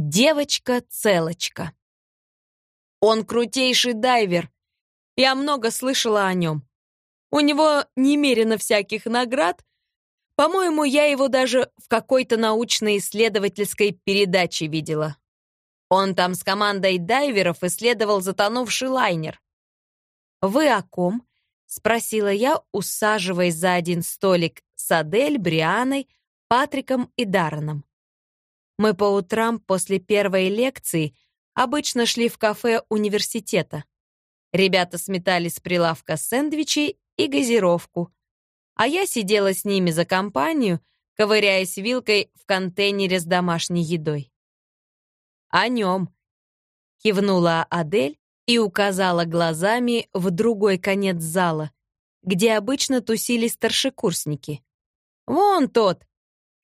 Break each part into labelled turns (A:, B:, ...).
A: Девочка-целочка. Он крутейший дайвер. Я много слышала о нем. У него немерено всяких наград. По-моему, я его даже в какой-то научно-исследовательской передаче видела. Он там с командой дайверов исследовал затонувший лайнер. «Вы о ком?» — спросила я, усаживаясь за один столик с Адель, Брианой, Патриком и Дарреном. Мы по утрам после первой лекции обычно шли в кафе университета. Ребята сметали с прилавка сэндвичи и газировку, а я сидела с ними за компанию, ковыряясь вилкой в контейнере с домашней едой. «О нем», — кивнула Адель и указала глазами в другой конец зала, где обычно тусили старшекурсники. «Вон тот,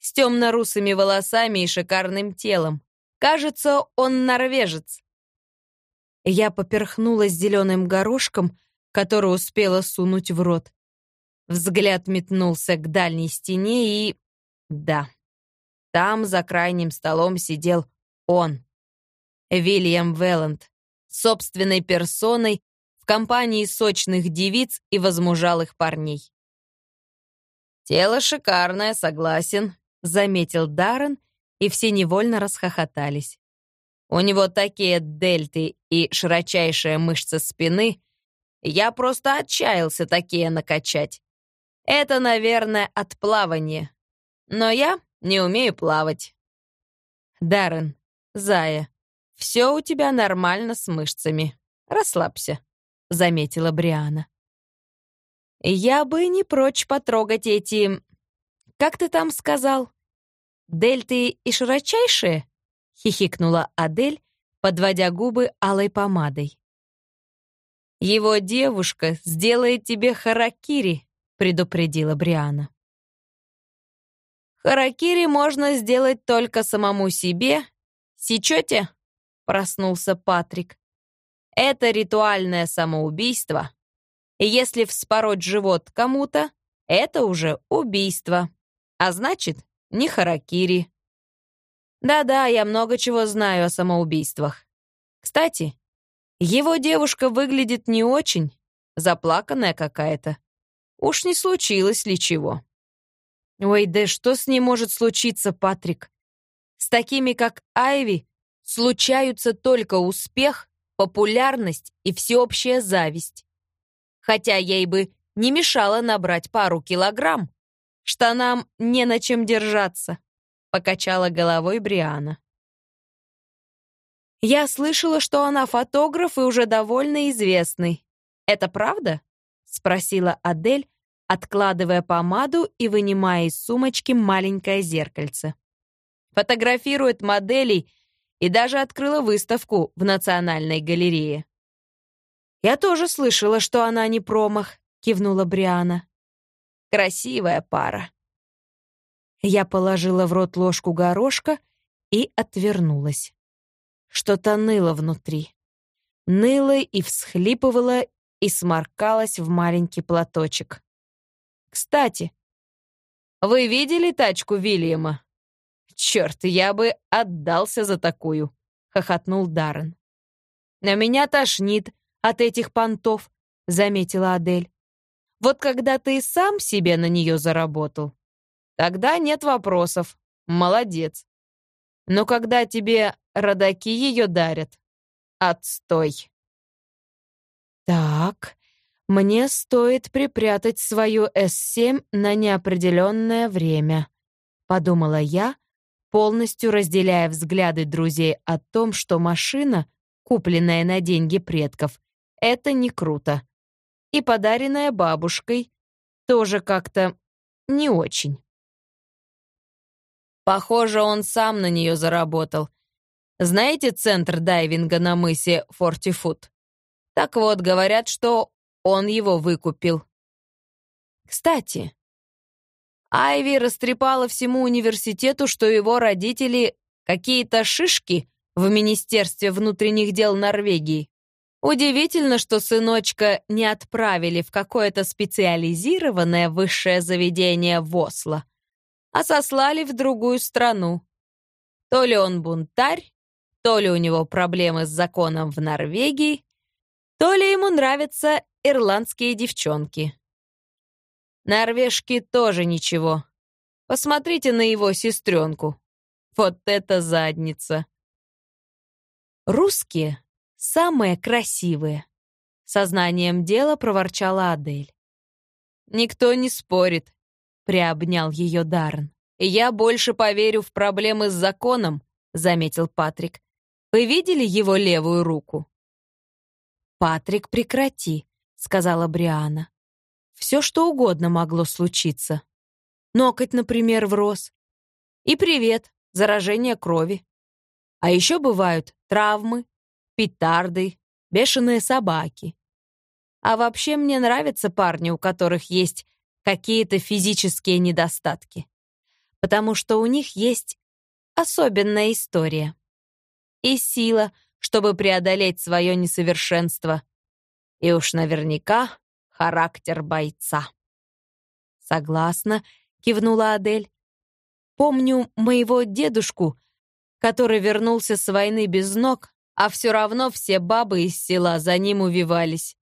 A: с темно-русыми волосами и шикарным телом. Кажется, он норвежец. Я поперхнулась зеленым горошком, который успела сунуть в рот. Взгляд метнулся к дальней стене и... Да, там за крайним столом сидел он, Вильям Велланд, собственной персоной в компании сочных девиц и возмужалых парней. «Тело шикарное, согласен», заметил Даррен, и все невольно расхохотались. У него такие дельты и широчайшая мышца спины. Я просто отчаялся такие накачать. Это, наверное, от плавания. Но я не умею плавать. Даррен, Зая, все у тебя нормально с мышцами. Расслабься, заметила Бриана. Я бы не прочь потрогать эти... Как ты там сказал? «Дельты и широчайшие?» — хихикнула Адель, подводя губы алой помадой. «Его девушка сделает тебе харакири», — предупредила Бриана. «Харакири можно сделать только самому себе. Сечете?» — проснулся Патрик. «Это ритуальное самоубийство. И если вспороть живот кому-то, это уже убийство. А значит, ни харакири. Да-да, я много чего знаю о самоубийствах. Кстати, его девушка выглядит не очень, заплаканная какая-то. Уж не случилось ли чего? Ой, да что с ней может случиться, Патрик? С такими, как Айви, случаются только успех, популярность и всеобщая зависть. Хотя ей бы не мешало набрать пару килограмм. Штанам не на чем держаться», — покачала головой Бриана. «Я слышала, что она фотограф и уже довольно известный. Это правда?» — спросила Адель, откладывая помаду и вынимая из сумочки маленькое зеркальце. «Фотографирует моделей и даже открыла выставку в Национальной галерее». «Я тоже слышала, что она не промах», — кивнула Бриана. Красивая пара. Я положила в рот ложку горошка и отвернулась. Что-то ныло внутри. Ныло и всхлипывало, и сморкалось в маленький платочек. «Кстати, вы видели тачку Вильяма?» «Черт, я бы отдался за такую», — хохотнул Даррен. «На меня тошнит от этих понтов», — заметила Адель. Вот когда ты сам себе на нее заработал, тогда нет вопросов. Молодец. Но когда тебе родаки ее дарят, отстой. Так, мне стоит припрятать свою С7 на неопределенное время, подумала я, полностью разделяя взгляды друзей о том, что машина, купленная на деньги предков, это не круто и подаренная бабушкой тоже как-то не очень. Похоже, он сам на нее заработал. Знаете центр дайвинга на мысе Фортифуд? Так вот, говорят, что он его выкупил. Кстати, Айви растрепала всему университету, что его родители какие-то шишки в Министерстве внутренних дел Норвегии. Удивительно, что сыночка не отправили в какое-то специализированное высшее заведение в Осло, а сослали в другую страну. То ли он бунтарь, То ли у него проблемы с законом в Норвегии, то ли ему нравятся ирландские девчонки. Норвежки тоже ничего. Посмотрите на его сестренку. Вот это задница. Русские самые красивые. Сознанием дела проворчала Адель. «Никто не спорит», — приобнял ее Даррен. «Я больше поверю в проблемы с законом», — заметил Патрик. «Вы видели его левую руку?» «Патрик, прекрати», — сказала Бриана. «Все, что угодно могло случиться. Ноготь, например, врос. И привет, заражение крови. А еще бывают травмы, петарды, бешеные собаки. А вообще мне нравятся парни, у которых есть какие-то физические недостатки. Потому что у них есть особенная история. И сила, чтобы преодолеть свое несовершенство. И уж наверняка характер бойца. «Согласна», — кивнула Адель. «Помню моего дедушку, который вернулся с войны без ног, а все равно все бабы из села за ним увивались.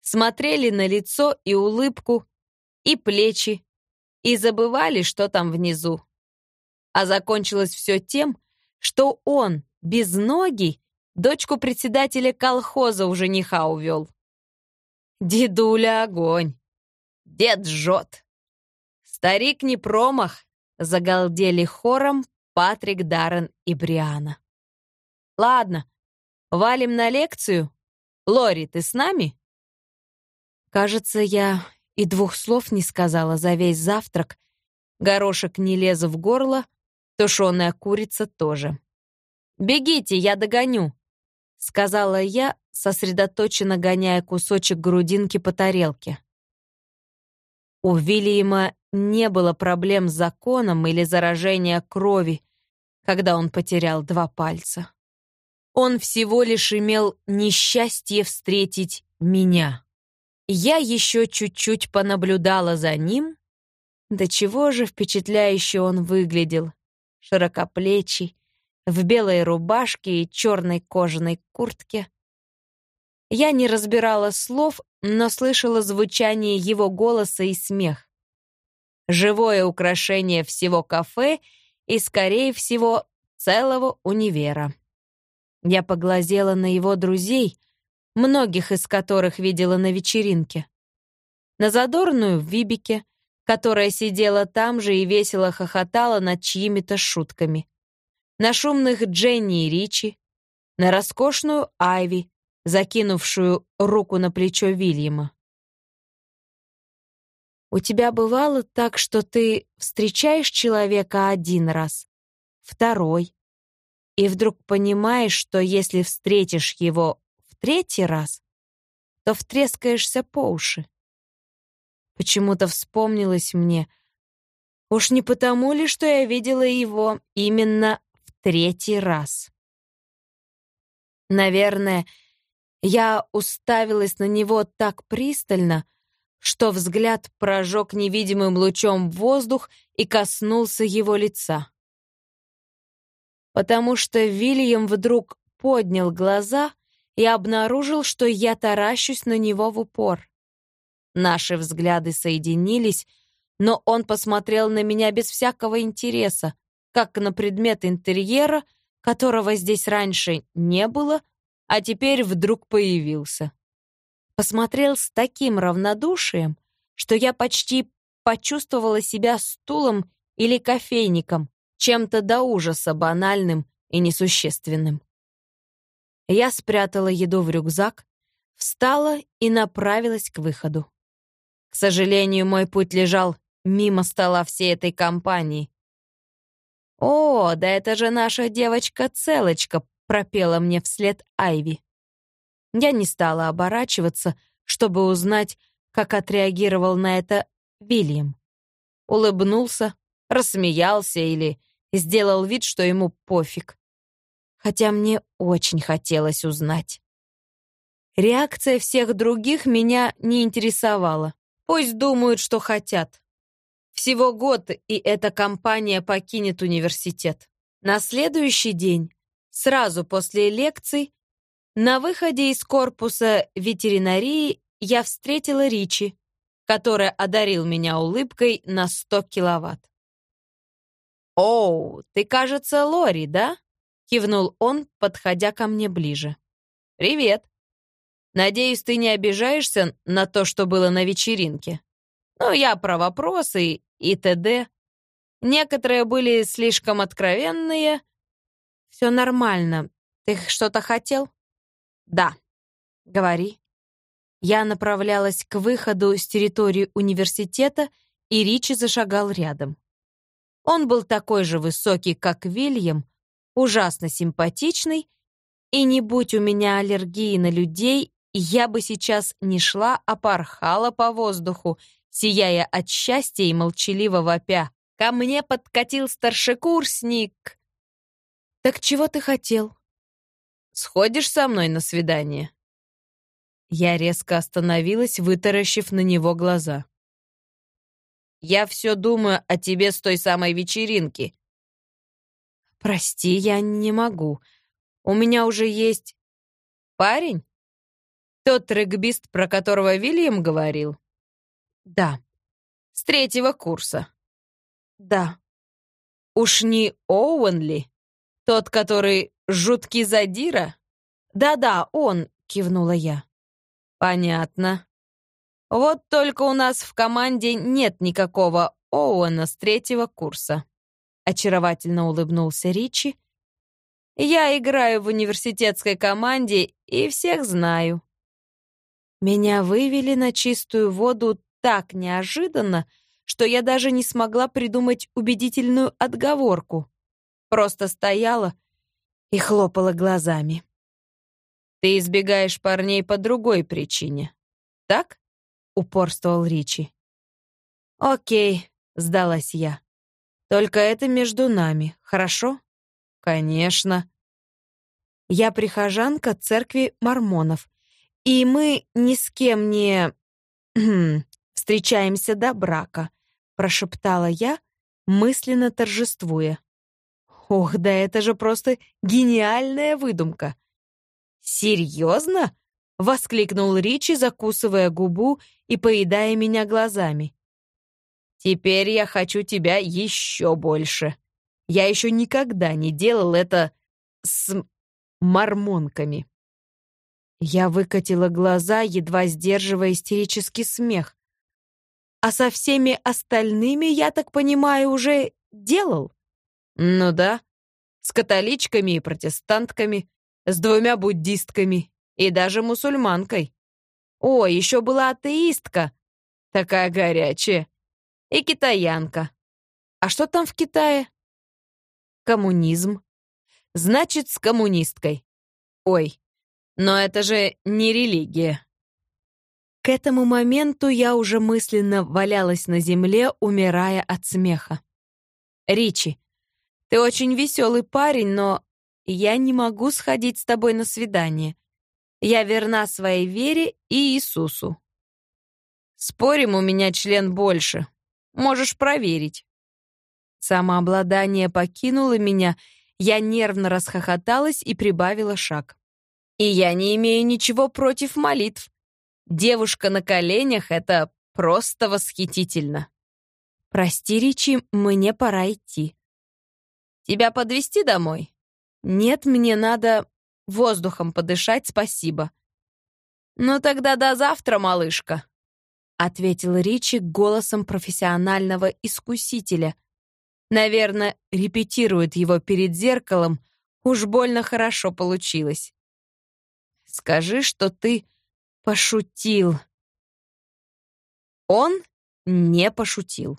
A: Смотрели на лицо и улыбку, и плечи, и забывали, что там внизу. А закончилось все тем, что он, без ноги, дочку председателя колхоза у жениха увел. Дедуля огонь. Дед жжет. Старик не промах, загалдели хором Патрик, Даррен и Бриана. Ладно, Валим на лекцию? Лори, ты с нами? Кажется, я и двух слов не сказала за весь завтрак. Горошек не лез в горло, тушеная курица тоже. «Бегите, я догоню», — сказала я, сосредоточенно гоняя кусочек грудинки по тарелке. У Вильяма не было проблем с законом или заражения крови, когда он потерял два пальца. Он всего лишь имел несчастье встретить меня. Я еще чуть-чуть понаблюдала за ним. До чего же впечатляюще он выглядел. Широкоплечий, в белой рубашке и черной кожаной куртке. Я не разбирала слов, но слышала звучание его голоса и смех. Живое украшение всего кафе и, скорее всего, целого универа. Я поглазела на его друзей, многих из которых видела на вечеринке. На задорную в Вибике, которая сидела там же и весело хохотала над чьими-то шутками. На шумных Дженни и Ричи, на роскошную Айви, закинувшую руку на плечо Вильяма. У тебя бывало так, что ты встречаешь человека один раз, второй, и вдруг понимаешь, что если встретишь его в третий раз, то втрескаешься по уши. Почему-то вспомнилось мне, уж не потому ли, что я видела его именно в третий раз. Наверное, я уставилась на него так пристально, что взгляд прожег невидимым лучом воздух и коснулся его лица потому что Вильям вдруг поднял глаза и обнаружил, что я таращусь на него в упор. Наши взгляды соединились, но он посмотрел на меня без всякого интереса, как на предмет интерьера, которого здесь раньше не было, а теперь вдруг появился. Посмотрел с таким равнодушием, что я почти почувствовала себя стулом или кофейником, чем-то до ужаса банальным и несущественным. Я спрятала еду в рюкзак, встала и направилась к выходу. К сожалению, мой путь лежал мимо стола всей этой компании. «О, да это же наша девочка-целочка!» — пропела мне вслед Айви. Я не стала оборачиваться, чтобы узнать, как отреагировал на это Вильям. Улыбнулся, рассмеялся или сделал вид, что ему пофиг. Хотя мне очень хотелось узнать. Реакция всех других меня не интересовала. Пусть думают, что хотят. Всего год, и эта компания покинет университет. На следующий день Сразу после лекций, на выходе из корпуса ветеринарии я встретила Ричи, который одарил меня улыбкой на 100 киловатт. «Оу, ты, кажется, Лори, да?» — кивнул он, подходя ко мне ближе. «Привет. Надеюсь, ты не обижаешься на то, что было на вечеринке. Ну, я про вопросы и т.д. Некоторые были слишком откровенные. Все нормально. Ты что-то хотел? Да. Говори. Я направлялась к выходу с территории университета, и Ричи зашагал рядом. Он был такой же высокий, как Вильям, ужасно симпатичный, и не будь у меня аллергии на людей, я бы сейчас не шла, а порхала по воздуху, сияя от счастья и молчаливо вопя. Ко мне подкатил старшекурсник. «Так чего ты хотел?» «Сходишь со мной на свидание?» Я резко остановилась, вытаращив на него глаза. «Я все думаю о тебе с той самой вечеринки». «Прости, я не могу. У меня уже есть...» «Парень? Тот регбист, про которого Вильям говорил?» «Да». «С третьего курса?» «Да». «Уж не Оуэнли? Тот, который жуткий задира?» «Да-да, он», — кивнула я. «Понятно. Вот только у нас в команде нет никакого Оуэна с третьего курса», — очаровательно улыбнулся Ричи. «Я играю в университетской команде и всех знаю». Меня вывели на чистую воду так неожиданно, что я даже не смогла придумать убедительную отговорку. Просто стояла и хлопала глазами. «Ты избегаешь парней по другой причине, так?» — упорствовал Ричи. «Окей», — сдалась я. «Только это между нами, хорошо?» «Конечно». Я прихожанка церкви мормонов, и мы ни с кем не встречаемся до брака», — прошептала я, мысленно торжествуя. «Ох, да это же просто гениальная выдумка!» «Серьезно?» — воскликнул Ричи, закусывая губу и поедая меня глазами. «Теперь я хочу тебя еще больше. Я еще никогда не делал это с мормонками». Я выкатила глаза, едва сдерживая истерический смех. А со всеми остальными, я так понимаю, уже делал? Ну да. С католичками и протестантками, с двумя буддистками и даже мусульманкой. О, еще была атеистка. Такая горячая. И китаянка. А что там в Китае? Коммунизм. Значит, с коммунисткой. Ой, но это же не религия. К этому моменту я уже мысленно валялась на земле, умирая от смеха. «Ричи, ты очень веселый парень, но я не могу сходить с тобой на свидание. Я верна своей вере и Иисусу. Спорим, у меня член больше. Можешь проверить». Самообладание покинуло меня, я нервно расхохоталась и прибавила шаг. «И я не имею ничего против молитв. Девушка на коленях — это просто восхитительно. Прости, Ричи, мне пора идти. Тебя подвести домой? Нет, мне надо воздухом подышать, спасибо. Ну тогда до завтра, малышка, ответил Ричи голосом профессионального искусителя. Наверное, репетирует его перед зеркалом, уж больно хорошо получилось. Скажи, что ты Пошутил. Он не пошутил.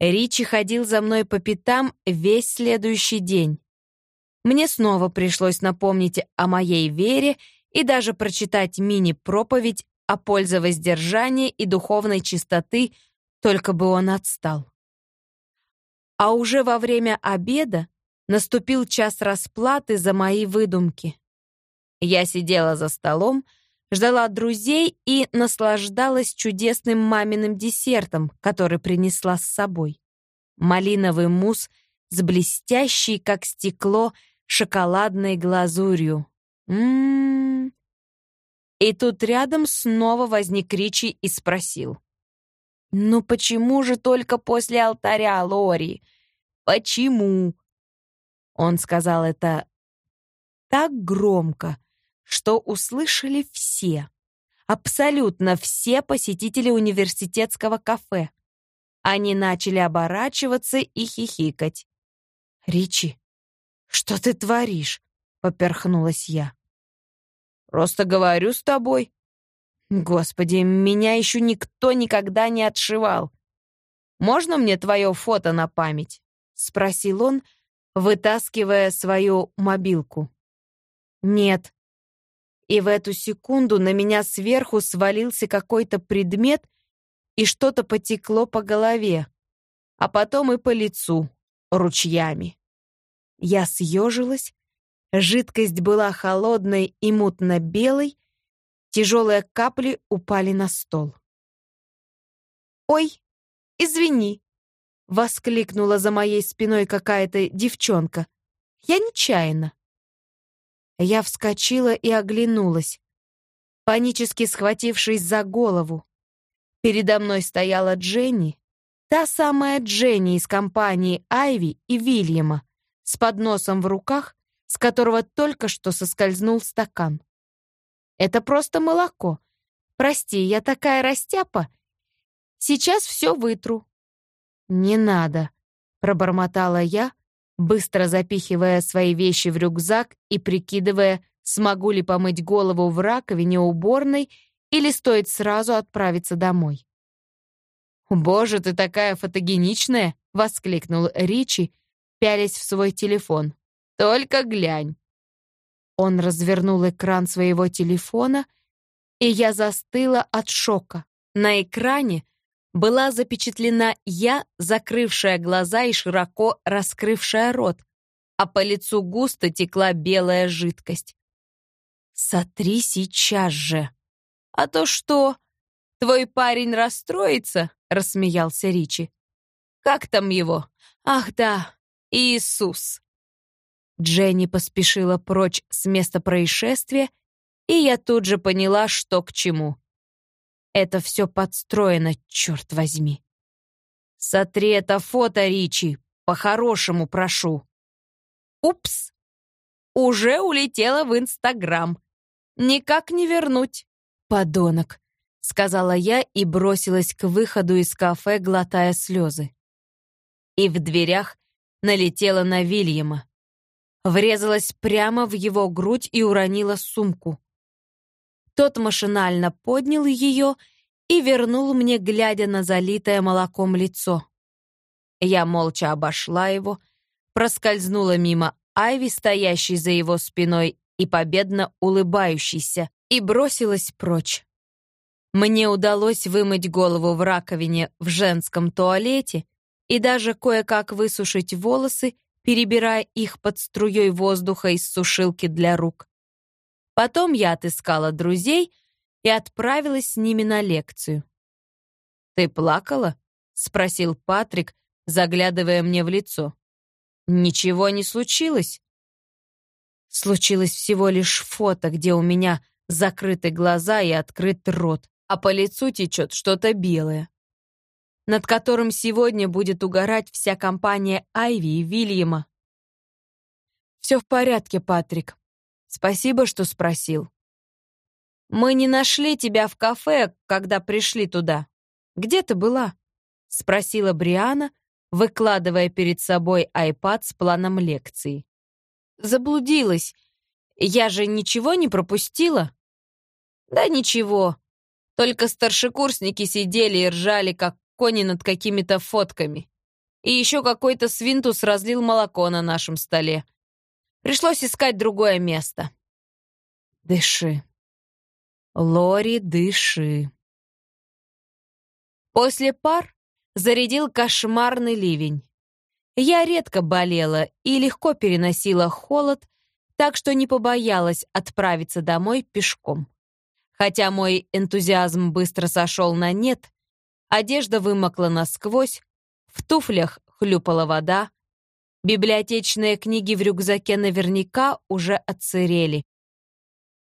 A: Ричи ходил за мной по пятам весь следующий день. Мне снова пришлось напомнить о моей вере и даже прочитать мини-проповедь о пользе воздержания и духовной чистоты, только бы он отстал. А уже во время обеда наступил час расплаты за мои выдумки. Я сидела за столом, ждала друзей и наслаждалась чудесным маминым десертом, который принесла с собой. Малиновый мусс с блестящей, как стекло, шоколадной глазурью. Ммм. И тут рядом снова возник Ричи и спросил. «Ну почему же только после алтаря, Лори? Почему?» Он сказал это так громко, что услышали все, абсолютно все посетители университетского кафе. Они начали оборачиваться и хихикать. «Ричи, что ты творишь?» — поперхнулась я. «Просто говорю с тобой». «Господи, меня еще никто никогда не отшивал. Можно мне твое фото на память?» — спросил он, вытаскивая свою мобилку. «Нет». И в эту секунду на меня сверху свалился какой-то предмет, и что-то потекло по голове, а потом и по лицу ручьями. Я съежилась, жидкость была холодной и мутно-белой, тяжелые капли упали на стол. «Ой, извини!» — воскликнула за моей спиной какая-то девчонка. «Я нечаянно». Я вскочила и оглянулась, панически схватившись за голову. Передо мной стояла Дженни, та самая Дженни из компании Айви и Вильяма, с подносом в руках, с которого только что соскользнул стакан. «Это просто молоко. Прости, я такая растяпа. Сейчас все вытру». «Не надо», — пробормотала я, быстро запихивая свои вещи в рюкзак и прикидывая, смогу ли помыть голову в раковине уборной или стоит сразу отправиться домой. «Боже, ты такая фотогеничная!» — воскликнул Ричи, пялясь в свой телефон. «Только глянь!» Он развернул экран своего телефона, и я застыла от шока. На экране была запечатлена я, закрывшая глаза и широко раскрывшая рот, а по лицу густо текла белая жидкость. «Сотри сейчас же!» «А то что? Твой парень расстроится?» — рассмеялся Ричи. «Как там его? Ах да, Иисус!» Дженни поспешила прочь с места происшествия, и я тут же поняла, что к чему. Это все подстроено, черт возьми. Сотри это фото, Ричи, по-хорошему прошу. Упс, уже улетела в Инстаграм. Никак не вернуть. Подонок, сказала я и бросилась к выходу из кафе, глотая слезы. И в дверях налетела на Вильяма. Врезалась прямо в его грудь и уронила сумку. Тот машинально поднял ее и вернул мне, глядя на залитое молоком лицо. Я молча обошла его, проскользнула мимо Айви, стоящей за его спиной и победно улыбающейся, и бросилась прочь. Мне удалось вымыть голову в раковине в женском туалете и даже кое-как высушить волосы, перебирая их под струей воздуха из сушилки для рук. Потом я отыскала друзей и отправилась с ними на лекцию. «Ты плакала?» — спросил Патрик, заглядывая мне в лицо. «Ничего не случилось?» Случилось всего лишь фото, где у меня закрыты глаза и открыт рот, а по лицу течет что-то белое, над которым сегодня будет угорать вся компания Айви и Вильяма. «Все в порядке, Патрик. Спасибо, что спросил. Мы не нашли тебя в кафе, когда пришли туда. Где ты была? спросила Бриана, выкладывая перед собой iPad с планом лекции. Заблудилась. Я же ничего не пропустила? Да ничего. Только старшекурсники сидели и ржали, как кони над какими-то фотками. И еще какой-то свинтус разлил молоко на нашем столе. Пришлось искать другое место. Дыши. Лори, дыши. После пар зарядил кошмарный ливень. Я редко болела и легко переносила холод, так что не побоялась отправиться домой пешком. Хотя мой энтузиазм быстро сошел на нет, одежда вымокла насквозь, в туфлях хлюпала вода, Библиотечные книги в рюкзаке наверняка уже отсырели.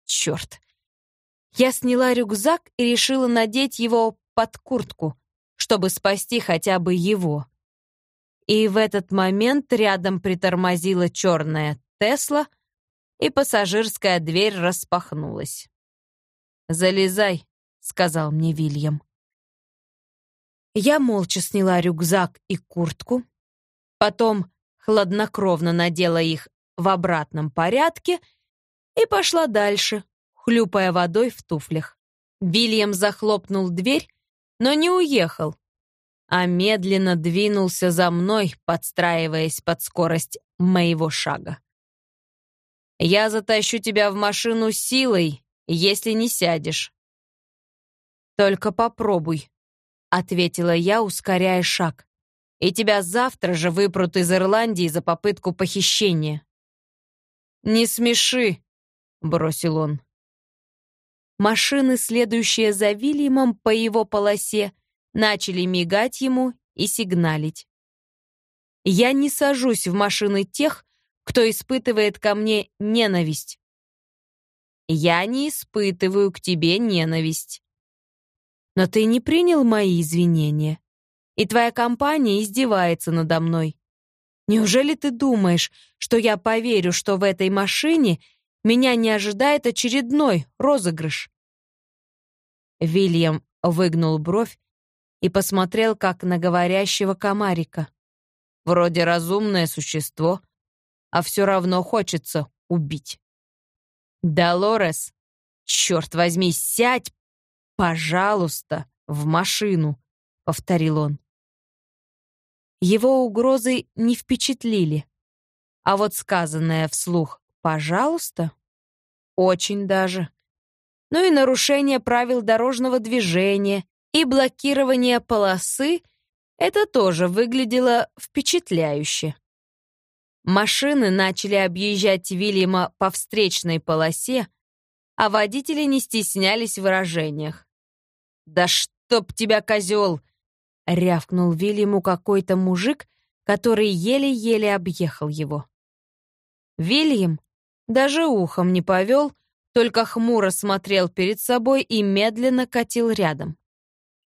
A: Черт. Я сняла рюкзак и решила надеть его под куртку, чтобы спасти хотя бы его. И в этот момент рядом притормозила черная Тесла, и пассажирская дверь распахнулась. «Залезай», — сказал мне Вильям. Я молча сняла рюкзак и куртку, потом хладнокровно надела их в обратном порядке и пошла дальше, хлюпая водой в туфлях. Вильям захлопнул дверь, но не уехал, а медленно двинулся за мной, подстраиваясь под скорость моего шага. «Я затащу тебя в машину силой, если не сядешь». «Только попробуй», — ответила я, ускоряя шаг и тебя завтра же выпрут из Ирландии за попытку похищения». «Не смеши», — бросил он. Машины, следующие за Вильямом по его полосе, начали мигать ему и сигналить. Я не сажусь в машины тех, кто испытывает ко мне ненависть. Я не испытываю к тебе ненависть. Но ты не принял мои извинения и твоя компания издевается надо мной. Неужели ты думаешь, что я поверю, что в этой машине меня не ожидает очередной розыгрыш?» Вильям выгнул бровь и посмотрел, как на говорящего комарика. Вроде разумное существо, а все равно хочется убить. «Долорес, черт возьми, сядь, пожалуйста, в машину», — повторил он. Его угрозы не впечатлили. А вот сказанное вслух «пожалуйста» очень даже. Ну и нарушение правил дорожного движения и блокирование полосы это тоже выглядело впечатляюще. Машины начали объезжать Вильяма по встречной полосе, а водители не стеснялись в выражениях. «Да чтоб тебя, козел!» — рявкнул Вильяму какой-то мужик, который еле-еле объехал его. Вильям даже ухом не повел, только хмуро смотрел перед собой и медленно катил рядом.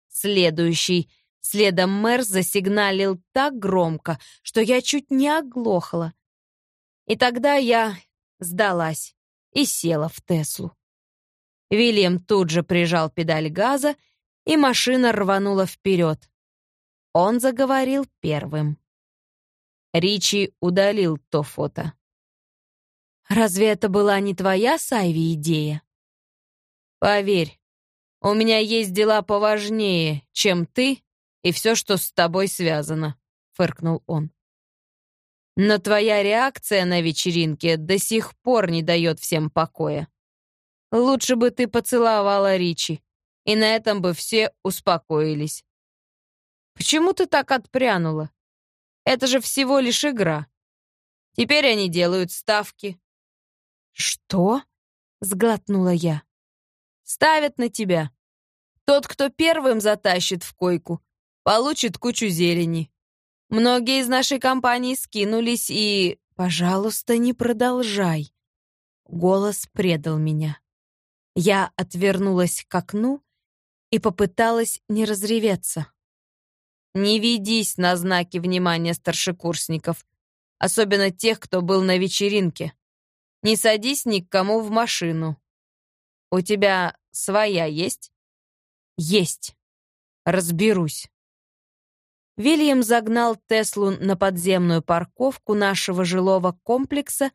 A: Следующий, следом мэр засигналил так громко, что я чуть не оглохла. И тогда я сдалась и села в Теслу. Вильям тут же прижал педаль газа, и машина рванула вперед. Он заговорил первым. Ричи удалил то фото. «Разве это была не твоя, Сайви, идея?» «Поверь, у меня есть дела поважнее, чем ты и все, что с тобой связано», — фыркнул он. «Но твоя реакция на вечеринке до сих пор не дает всем покоя. Лучше бы ты поцеловала Ричи, и на этом бы все успокоились. Почему ты так отпрянула? Это же всего лишь игра. Теперь они делают ставки. Что? Сглотнула я. Ставят на тебя. Тот, кто первым затащит в койку, получит кучу зелени. Многие из нашей компании скинулись и... Пожалуйста, не продолжай. Голос предал меня. Я отвернулась к окну и попыталась не разреветься. Не ведись на знаки внимания старшекурсников, особенно тех, кто был на вечеринке. Не садись ни к кому в машину. У тебя своя есть? Есть. Разберусь. Вильям загнал Теслу на подземную парковку нашего жилого комплекса,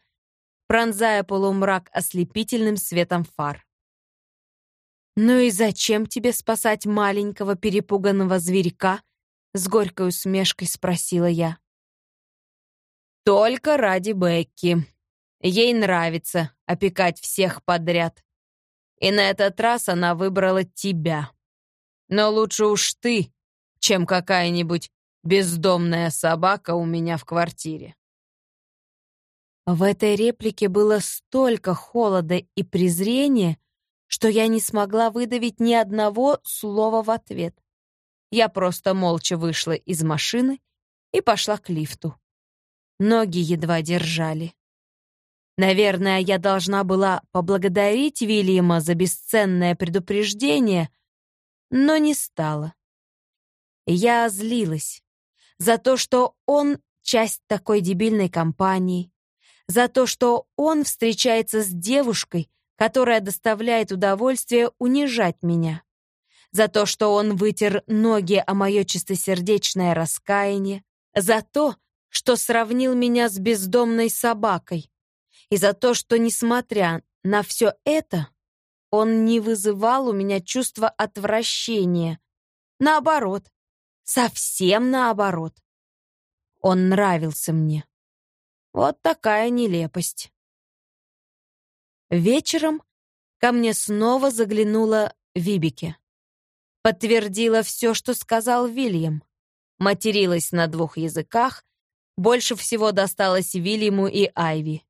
A: пронзая полумрак ослепительным светом фар. «Ну и зачем тебе спасать маленького перепуганного зверька, с горькой усмешкой спросила я. «Только ради Бекки. Ей нравится опекать всех подряд. И на этот раз она выбрала тебя. Но лучше уж ты, чем какая-нибудь бездомная собака у меня в квартире». В этой реплике было столько холода и презрения, что я не смогла выдавить ни одного слова в ответ. Я просто молча вышла из машины и пошла к лифту. ноги едва держали. Наверное, я должна была поблагодарить Вильяма за бесценное предупреждение, но не стала. Я злилась за то, что он часть такой дебильной компании, за то, что он встречается с девушкой, которая доставляет удовольствие унижать меня, за то, что он вытер ноги о мое чистосердечное раскаяние, за то, что сравнил меня с бездомной собакой, и за то, что, несмотря на все это, он не вызывал у меня чувства отвращения. Наоборот, совсем наоборот. Он нравился мне. Вот такая нелепость. Вечером ко мне снова заглянула Вибике. Подтвердила все, что сказал Вильям. Материлась на двух языках, больше всего досталось Вильяму и Айви.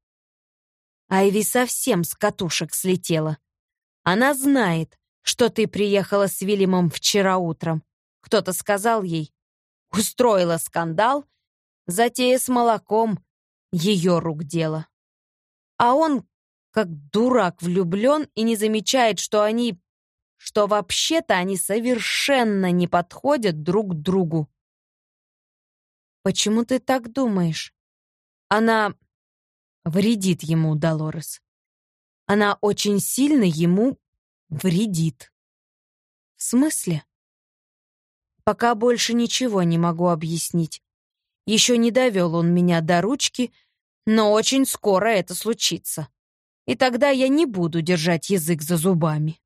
A: Айви совсем с катушек слетела. Она знает, что ты приехала с Вильямом вчера утром. Кто-то сказал ей. Устроила скандал Затея с молоком — ее рук дело. А он, как дурак, влюблен и не замечает, что они... что вообще-то они совершенно не подходят друг другу. «Почему ты так думаешь?» Она вредит ему, Долорес. Она очень сильно ему вредит. В смысле? Пока больше ничего не могу объяснить. Еще не довел он меня до ручки, но очень скоро это случится. И тогда я не буду держать язык за зубами.